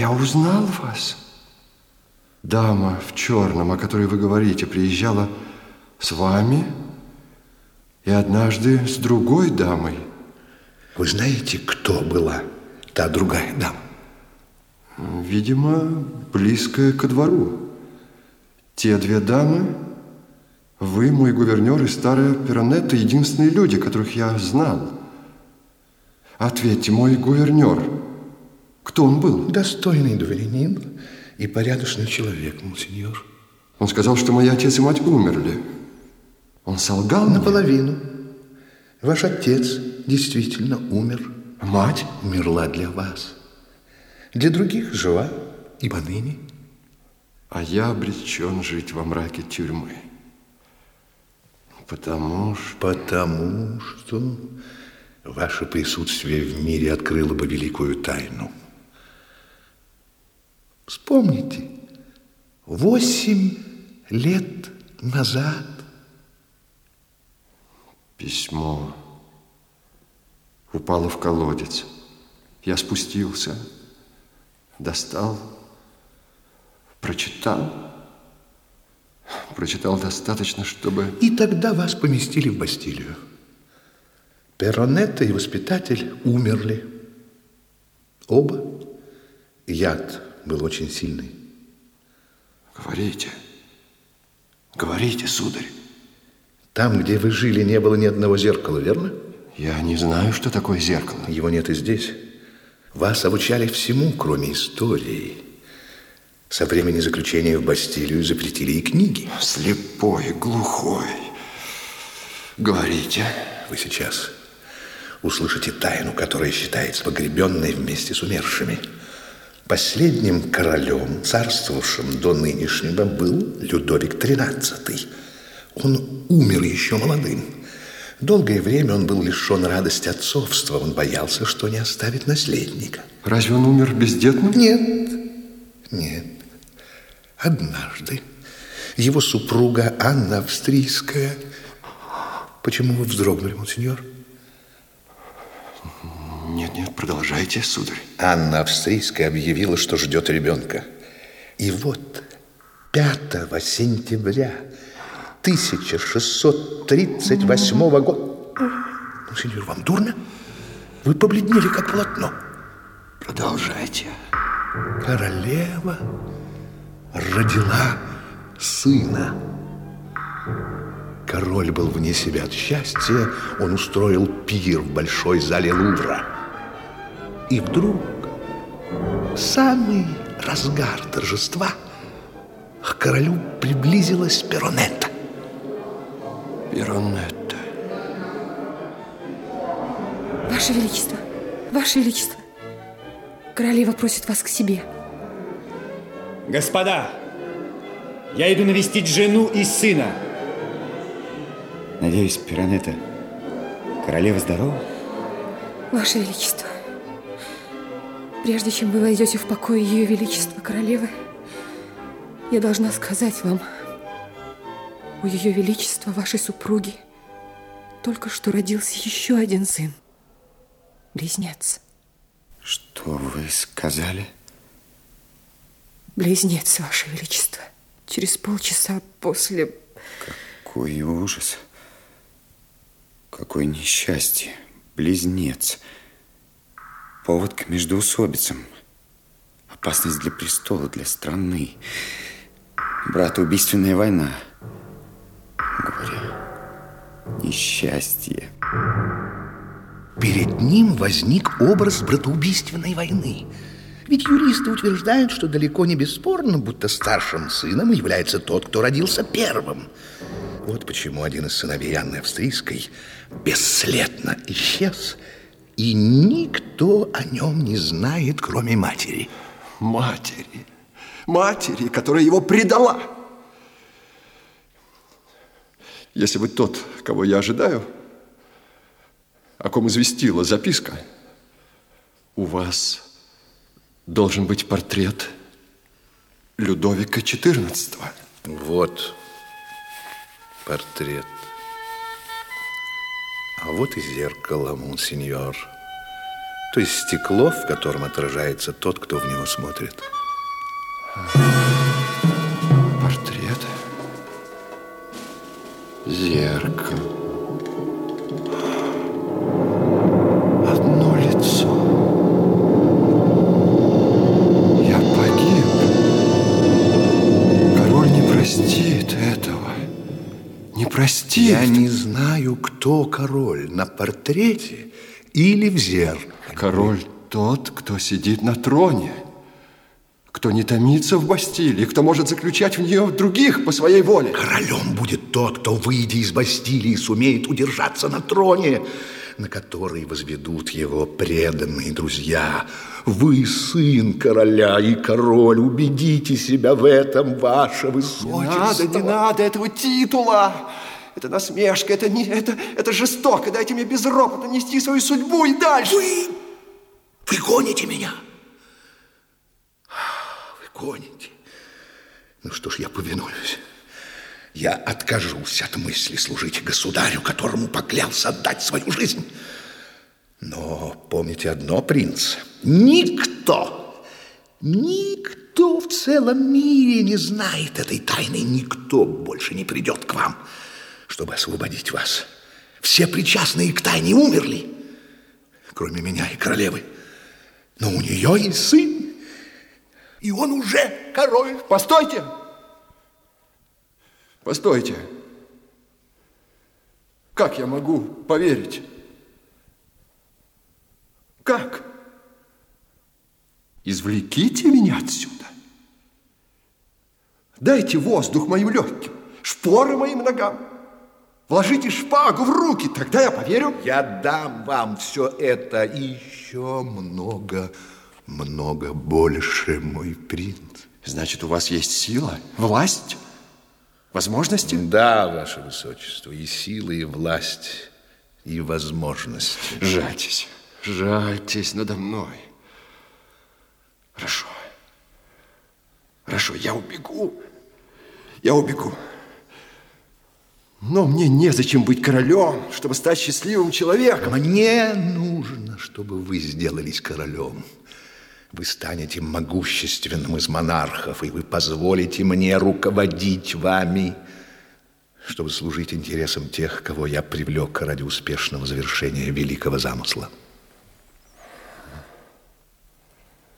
Я узнал вас. Дама в черном, о которой вы говорите, приезжала с вами и однажды с другой дамой. Вы знаете, кто была та другая дама? Видимо, близкая ко двору. Те две дамы, вы, мой гувернер и старая Пиронетта, единственные люди, которых я знал. Ответьте, мой гувернер, кто он был? Достойный дворянин и порядочный человек, монсеньор. Он сказал, что мои отец и мать умерли. Он солгал Наполовину. Мне? Ваш отец действительно умер. Мать? Умерла для вас. Для других жива и поныне. А я обречен жить во мраке тюрьмы. Потому что... Потому что ваше присутствие в мире открыло бы великую тайну. Вспомните, восемь лет назад Письмо упало в колодец. Я спустился, достал, прочитал. Прочитал достаточно, чтобы... И тогда вас поместили в Бастилию. Перонетта и воспитатель умерли. Оба. Яд был очень сильный. Говорите. Говорите, сударь. Там, где вы жили, не было ни одного зеркала, верно? Я не знаю, что такое зеркало. Его нет и здесь. Вас обучали всему, кроме истории. Со времени заключения в Бастилию запретили и книги. Слепой, глухой. Говорите. Вы сейчас услышите тайну, которая считается погребенной вместе с умершими. Последним королем, царствовавшим до нынешнего, был Людовик XIII – он умер еще молодым. Долгое время он был лишен радости отцовства. Он боялся, что не оставит наследника. Разве он умер бездетным? Нет, нет. Однажды его супруга Анна Австрийская... Почему вы вздрогнули, монсеньор? Нет, нет, продолжайте, сударь. Анна Австрийская объявила, что ждет ребенка. И вот 5 сентября 1638 года. Ну, сеньор, вам дурно? Вы побледнели, как полотно. Продолжайте. Королева родила сына. Король был вне себя от счастья. Он устроил пир в большой зале Лувра. И вдруг, самый разгар торжества, к королю приблизилась Перонетта. Пиронетта. Ваше Величество, Ваше Величество, королева просит вас к себе. Господа, я иду навестить жену и сына. Надеюсь, Пиронетта, королева здорова? Ваше Величество, прежде чем вы войдете в покой Ее Величества Королевы, я должна сказать вам, у Ее Величества, вашей супруги, только что родился еще один сын. Близнец. Что вы сказали? Близнец, Ваше Величество. Через полчаса после... Какой ужас. Какое несчастье. Близнец. Повод к междоусобицам. Опасность для престола, для страны. Братоубийственная война горе, несчастье. Перед ним возник образ братоубийственной войны. Ведь юристы утверждают, что далеко не бесспорно, будто старшим сыном является тот, кто родился первым. Вот почему один из сыновей Анны Австрийской бесследно исчез, и никто о нем не знает, кроме матери. Матери. Матери, которая его предала. Если вы тот, кого я ожидаю, о ком известила записка, у вас должен быть портрет Людовика XIV. Вот портрет. А вот и зеркало, монсеньор. То есть стекло, в котором отражается тот, кто в него смотрит. Портрет. Зеркало. Простит. Я не знаю, кто король, на портрете или в зеркале. Король тот, кто сидит на троне, кто не томится в Бастилии, кто может заключать в нее других по своей воле. Королем будет тот, кто, выйдя из Бастилии, сумеет удержаться на троне, на который возведут его преданные друзья. Вы сын короля и король, убедите себя в этом, ваше высочество. Не надо, не надо этого титула. Это насмешка, это, не, это, это жестоко. Дайте мне безропотно нести свою судьбу и дальше. Вы, вы меня. Вы гоните. Ну что ж, я повинуюсь. Я откажусь от мысли служить государю, которому поклялся отдать свою жизнь. Но помните одно, принц, никто, никто в целом мире не знает этой тайны, никто больше не придет к вам, чтобы освободить вас. Все причастные к тайне умерли, кроме меня и королевы. Но у нее есть сын, и он уже король. Постойте! Постойте! Как я могу поверить? Как? Извлеките меня отсюда. Дайте воздух моим легким, шпоры моим ногам. Вложите шпагу в руки, тогда я поверю. Я дам вам все это и еще много, много больше, мой принц. Значит, у вас есть сила, власть, возможности? Да, ваше высочество, и сила, и власть, и возможности. Жальтесь, жальтесь надо мной. Хорошо. Хорошо, я убегу. Я убегу. Но мне незачем быть королем, чтобы стать счастливым человеком. Мне нужно, чтобы вы сделались королем. Вы станете могущественным из монархов, и вы позволите мне руководить вами, чтобы служить интересам тех, кого я привлек ради успешного завершения великого замысла.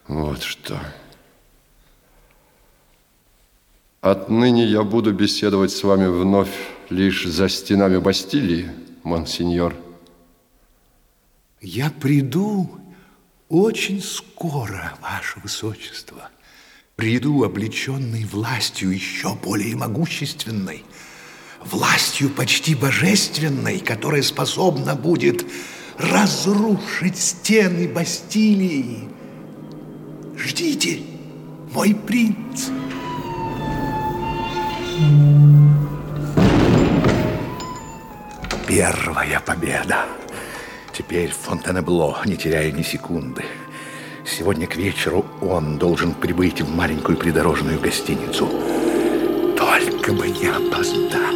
Вот что. Отныне я буду беседовать с вами вновь лишь за стенами Бастилии, монсеньор. Я приду очень скоро, ваше высочество. Приду, облеченный властью еще более могущественной, властью почти божественной, которая способна будет разрушить стены Бастилии. Ждите, мой принц. Первая победа. Теперь Фонтенебло, не теряя ни секунды. Сегодня к вечеру он должен прибыть в маленькую придорожную гостиницу. Только бы не опоздать.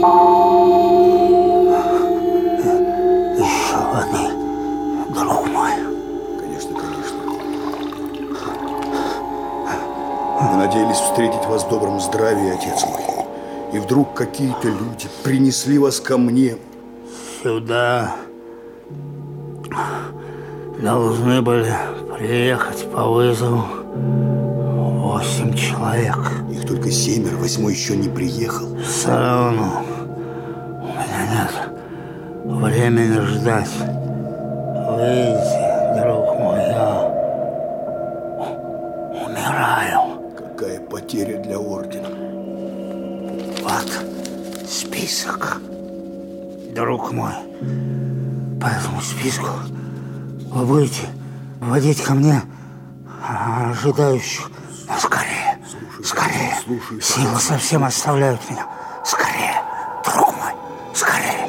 Еще Мы надеялись встретить вас в добром здравии, отец мой. И вдруг какие-то люди принесли вас ко мне. Сюда должны были приехать по вызову восемь человек. Их только семеро, восьмой еще не приехал. Все равно у меня нет времени ждать. Выйди, потеря для ордена. Вот список. Друг мой, по этому списку вы будете вводить ко мне ожидающих. Ну, скорее, скорее. слушаю, Силы совсем оставляют меня. Скорее, друг мой, скорее.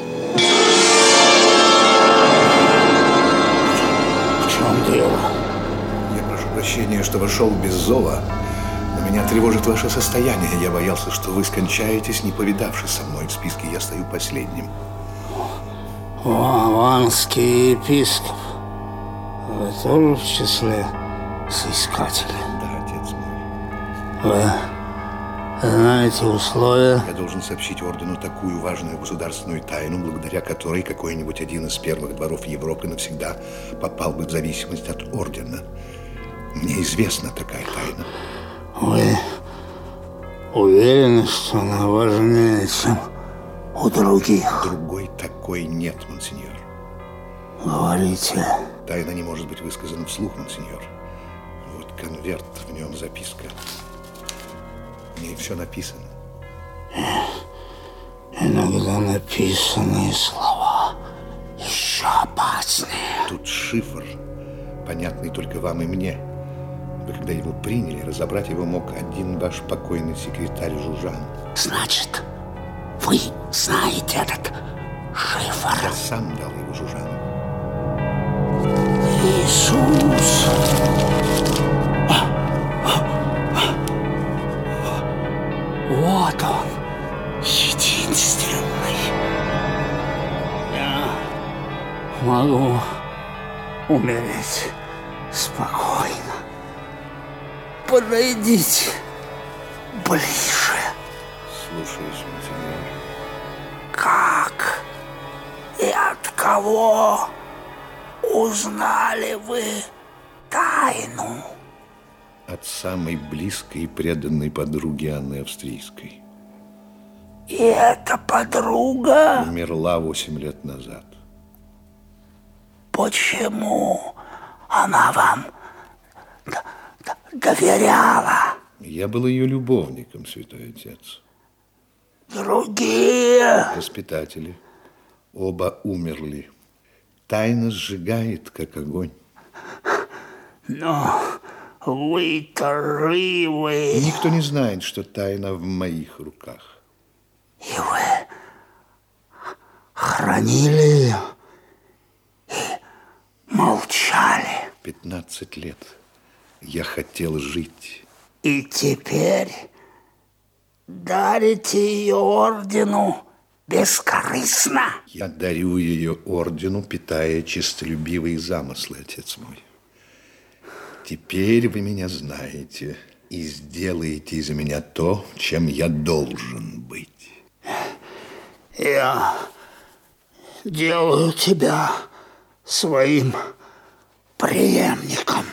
В чем дело? Я прошу прощения, что вошел без зова, но меня тревожит ваше состояние. Я боялся, что вы скончаетесь, не повидавшись со мной. В списке я стою последним. Ванский епископ. Вы тоже в числе соискателей? Да, отец мой. Вы знаете условия? Я должен сообщить ордену такую важную государственную тайну, благодаря которой какой-нибудь один из первых дворов Европы навсегда попал бы в зависимость от ордена. Мне известна такая тайна. Вы уверены, что она важнее, чем у других? Другой такой нет, монсеньор. Говорите. Тайна не может быть высказана вслух, монсеньор. Вот конверт, в нем записка. В ней все написано. Иногда написанные слова еще опаснее. Тут шифр, понятный только вам и мне. Вы когда его приняли, разобрать его мог один ваш покойный секретарь Жужан. Значит, вы знаете этот шифр? Я сам дал его Жужану. Иисус. Вот он, единственный. Я могу умереть спокойно. Подойдите ближе. Слушаюсь, монсеньор. Как и от кого узнали вы тайну? От самой близкой и преданной подруги Анны Австрийской. И эта подруга Умерла восемь лет назад. Почему она вам доверяла? Я был ее любовником, святой отец. Другие Воспитатели. Оба умерли. Тайна сжигает, как огонь. Но вы-то живы. Никто не знает, что тайна в моих руках. И вы хранили ее и молчали. 15 лет я хотел жить. И теперь дарите ее ордену бескорыстно. Я дарю ее ордену, питая честолюбивые замыслы, отец мой. Теперь вы меня знаете и сделаете из меня то, чем я должен быть. Я делаю тебя своим преемником.